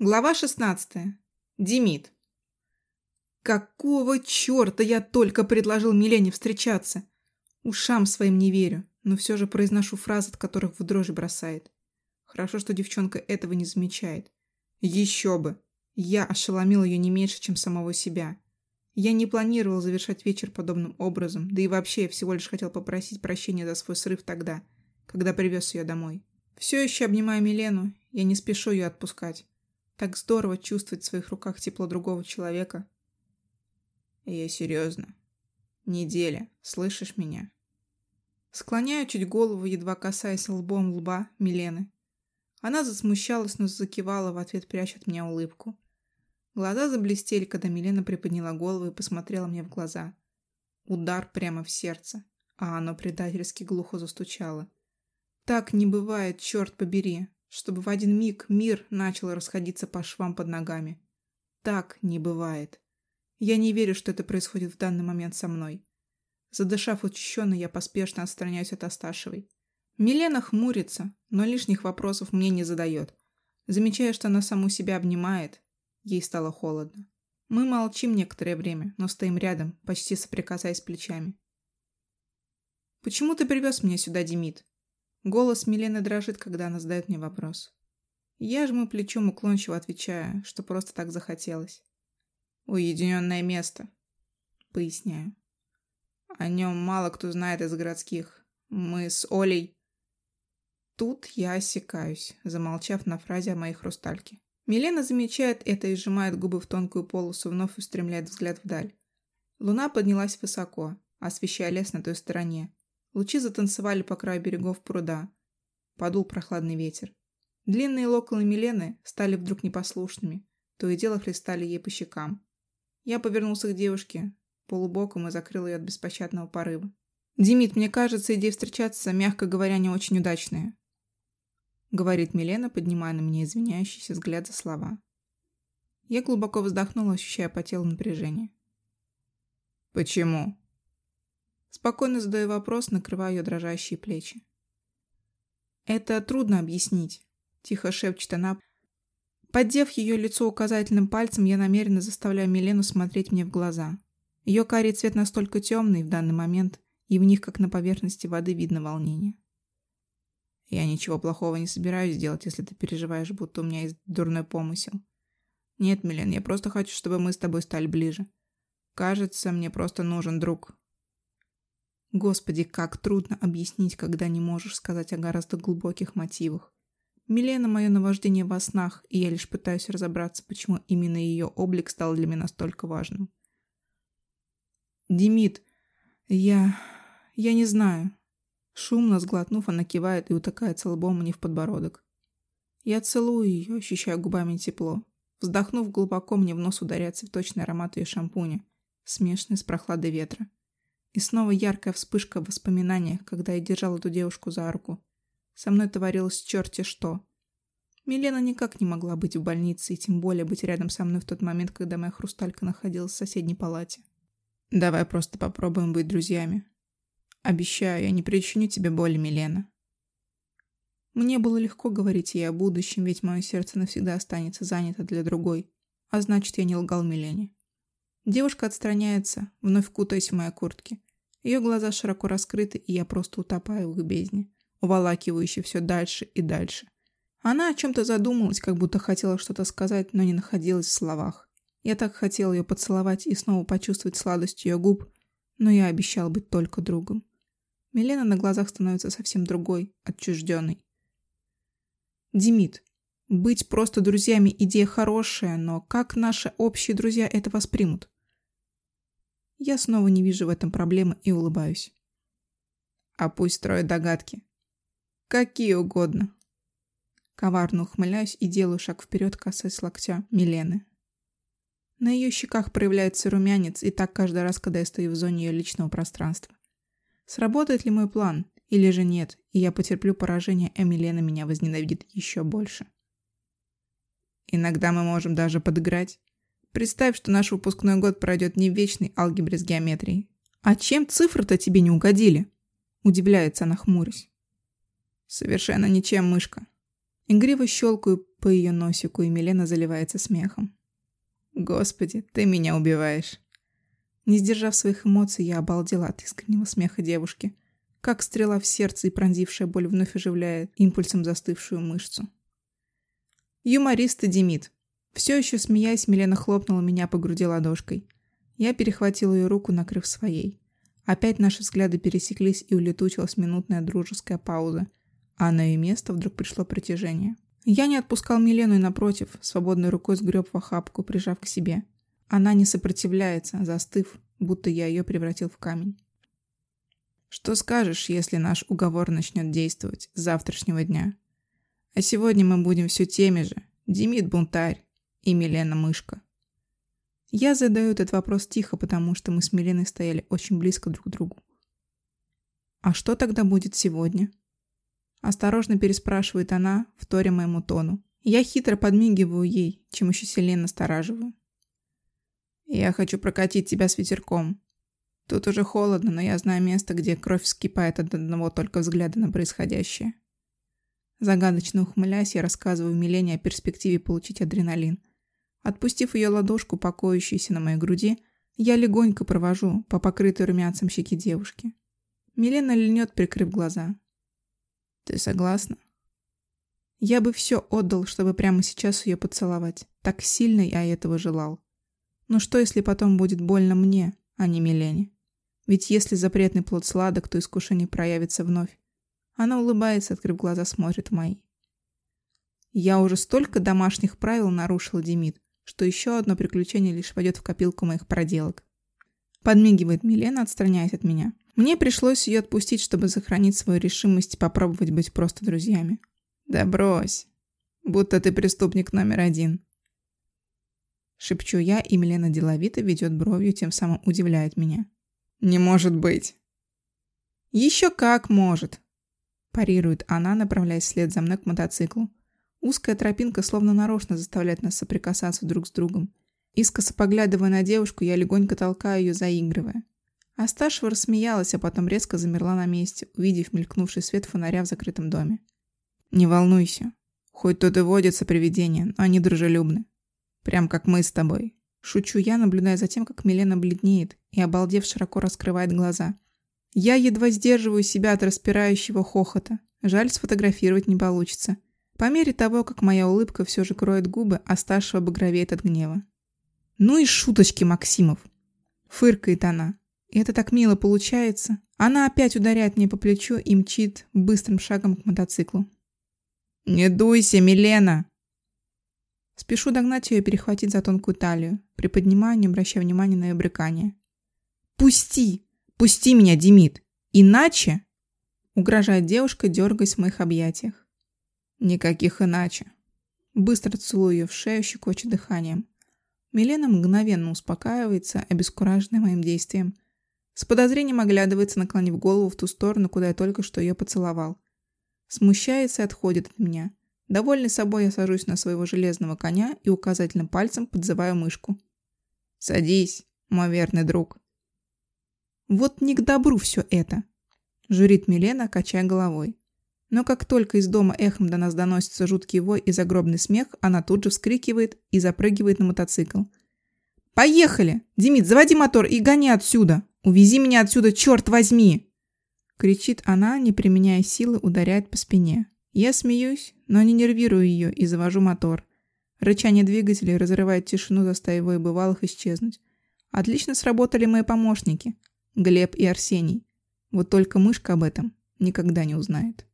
Глава 16. Демид. Какого черта я только предложил Милене встречаться? Ушам своим не верю, но все же произношу фразы, от которых в дрожь бросает. Хорошо, что девчонка этого не замечает. Еще бы! Я ошеломил ее не меньше, чем самого себя. Я не планировал завершать вечер подобным образом, да и вообще я всего лишь хотел попросить прощения за свой срыв тогда, когда привез ее домой. Все еще обнимая Милену, я не спешу ее отпускать. Так здорово чувствовать в своих руках тепло другого человека. Я серьезно. Неделя. Слышишь меня? Склоняю чуть голову, едва касаясь лбом лба Милены. Она засмущалась, но закивала в ответ, пряча от меня улыбку. Глаза заблестели, когда Милена приподняла голову и посмотрела мне в глаза. Удар прямо в сердце, а оно предательски глухо застучало. Так не бывает, черт побери чтобы в один миг мир начал расходиться по швам под ногами. Так не бывает. Я не верю, что это происходит в данный момент со мной. Задышав учащенно, я поспешно отстраняюсь от Асташевой. Милена хмурится, но лишних вопросов мне не задает. Замечая, что она саму себя обнимает, ей стало холодно. Мы молчим некоторое время, но стоим рядом, почти соприкасаясь плечами. «Почему ты привез меня сюда, Демид?» Голос Милены дрожит, когда она задает мне вопрос. Я жму плечом уклончиво отвечая, что просто так захотелось. «Уединенное место», — поясняю. О нем мало кто знает из городских. Мы с Олей... Тут я осекаюсь, замолчав на фразе о моей хрустальке. Милена замечает это и сжимает губы в тонкую полосу, вновь устремляет взгляд вдаль. Луна поднялась высоко, освещая лес на той стороне, Лучи затанцевали по краю берегов пруда. Подул прохладный ветер. Длинные локоны Милены стали вдруг непослушными, то и дело хлестали ей по щекам. Я повернулся к девушке, полубоком и закрыл ее от беспощадного порыва. «Димит, мне кажется, идея встречаться, мягко говоря, не очень удачная», говорит Милена, поднимая на меня извиняющийся взгляд за слова. Я глубоко вздохнул, ощущая по телу напряжение. «Почему?» Спокойно задаю вопрос, накрываю ее дрожащие плечи. «Это трудно объяснить», – тихо шепчет она. Поддев ее лицо указательным пальцем, я намеренно заставляю Милену смотреть мне в глаза. Ее карий цвет настолько темный в данный момент, и в них, как на поверхности воды, видно волнение. Я ничего плохого не собираюсь делать, если ты переживаешь, будто у меня есть дурной помысел. Нет, Милен, я просто хочу, чтобы мы с тобой стали ближе. Кажется, мне просто нужен друг, Господи, как трудно объяснить, когда не можешь сказать о гораздо глубоких мотивах. Милена – мое наваждение во снах, и я лишь пытаюсь разобраться, почему именно ее облик стал для меня настолько важным. «Демид, я... я не знаю». Шумно сглотнув, она кивает и утыкается лбом мне в подбородок. Я целую ее, ощущая губами тепло. Вздохнув глубоко, мне в нос ударяет цветочный аромат ее шампуня, смешанный с прохладой ветра. И снова яркая вспышка воспоминания, когда я держал эту девушку за руку. Со мной творилось черти что. Милена никак не могла быть в больнице, и тем более быть рядом со мной в тот момент, когда моя хрусталька находилась в соседней палате. Давай просто попробуем быть друзьями. Обещаю, я не причиню тебе боли, Милена. Мне было легко говорить ей о будущем, ведь мое сердце навсегда останется занято для другой. А значит, я не лгал Милене. Девушка отстраняется, вновь кутаясь в мои куртки. Ее глаза широко раскрыты, и я просто утопаю в их бездне, уволакивающей все дальше и дальше. Она о чем-то задумалась, как будто хотела что-то сказать, но не находилась в словах. Я так хотел ее поцеловать и снова почувствовать сладость ее губ, но я обещал быть только другом. Милена на глазах становится совсем другой, отчужденной. Демид, быть просто друзьями идея хорошая, но как наши общие друзья это воспримут? Я снова не вижу в этом проблемы и улыбаюсь. А пусть строят догадки. Какие угодно. Коварно ухмыляюсь и делаю шаг вперед, касаясь локтя Милены. На ее щеках проявляется румянец, и так каждый раз, когда я стою в зоне ее личного пространства. Сработает ли мой план, или же нет, и я потерплю поражение, а Милена меня возненавидит еще больше. Иногда мы можем даже подыграть. Представь, что наш выпускной год пройдет не в вечной алгебре с геометрией. А чем цифры-то тебе не угодили? Удивляется она хмурясь. Совершенно ничем, мышка. Игриво щелкаю по ее носику, и Милена заливается смехом. «Господи, ты меня убиваешь!» Не сдержав своих эмоций, я обалдела от искреннего смеха девушки. Как стрела в сердце и пронзившая боль вновь оживляет импульсом застывшую мышцу. Юморист и Демид. Все еще смеясь, Милена хлопнула меня по груди ладошкой. Я перехватил ее руку, накрыв своей. Опять наши взгляды пересеклись и улетучилась минутная дружеская пауза, а на ее место вдруг пришло притяжение. Я не отпускал Милену и, напротив, свободной рукой сгреб в охапку, прижав к себе. Она не сопротивляется, застыв, будто я ее превратил в камень. Что скажешь, если наш уговор начнет действовать с завтрашнего дня? А сегодня мы будем все теми же. Демид бунтарь и Милена мышка. Я задаю этот вопрос тихо, потому что мы с Миленой стояли очень близко друг к другу. А что тогда будет сегодня? Осторожно переспрашивает она, вторя моему тону. Я хитро подмигиваю ей, чем еще сильнее настораживаю. Я хочу прокатить тебя с ветерком. Тут уже холодно, но я знаю место, где кровь вскипает от одного только взгляда на происходящее. Загадочно ухмыляясь, я рассказываю Милене о перспективе получить адреналин. Отпустив ее ладошку, покоящуюся на моей груди, я легонько провожу по покрытой румянцем щеки девушки. Милена льнет, прикрыв глаза. «Ты согласна?» Я бы все отдал, чтобы прямо сейчас ее поцеловать. Так сильно я этого желал. Но что, если потом будет больно мне, а не Милене? Ведь если запретный плод сладок, то искушение проявится вновь. Она улыбается, открыв глаза, смотрит мои. Я уже столько домашних правил нарушил, Демид, что еще одно приключение лишь войдет в копилку моих проделок. Подмигивает Милена, отстраняясь от меня. Мне пришлось ее отпустить, чтобы сохранить свою решимость и попробовать быть просто друзьями. Да брось. Будто ты преступник номер один. Шепчу я, и Милена деловито ведет бровью, тем самым удивляет меня. Не может быть. Еще как может. Парирует она, направляясь вслед за мной к мотоциклу. Узкая тропинка словно нарочно заставляет нас соприкасаться друг с другом. Искоса поглядывая на девушку, я легонько толкаю ее, заигрывая. Асташева рассмеялась, а потом резко замерла на месте, увидев мелькнувший свет фонаря в закрытом доме. «Не волнуйся. Хоть тут и водятся привидения, но они дружелюбны. Прям как мы с тобой». Шучу я, наблюдая за тем, как Милена бледнеет и, обалдев, широко раскрывает глаза. Я едва сдерживаю себя от распирающего хохота. Жаль, сфотографировать не получится. По мере того, как моя улыбка все же кроет губы, Асташева багровеет от гнева. «Ну и шуточки, Максимов!» Фыркает она. И это так мило получается. Она опять ударяет мне по плечу и мчит быстрым шагом к мотоциклу. «Не дуйся, Милена!» Спешу догнать ее и перехватить за тонкую талию, приподнимая, не обращая внимания на ее брыкание. «Пусти! Пусти меня, Демид! Иначе...» Угрожает девушка, дергаясь в моих объятиях. «Никаких иначе!» Быстро целую ее в шею, щекочет дыханием. Милена мгновенно успокаивается, обескураженная моим действием, с подозрением оглядывается, наклонив голову в ту сторону, куда я только что ее поцеловал. Смущается и отходит от меня. Довольный собой, я сажусь на своего железного коня и указательным пальцем подзываю мышку. «Садись, мой верный друг». «Вот не к добру все это», – журит Милена, качая головой. Но как только из дома эхом до нас доносится жуткий вой и загробный смех, она тут же вскрикивает и запрыгивает на мотоцикл. «Поехали! Демид, заводи мотор и гони отсюда!» Увези меня отсюда, черт возьми!» Кричит она, не применяя силы, ударяет по спине. Я смеюсь, но не нервирую ее и завожу мотор. Рычание двигателей разрывает тишину, заставив и бывалых исчезнуть. Отлично сработали мои помощники, Глеб и Арсений. Вот только мышка об этом никогда не узнает.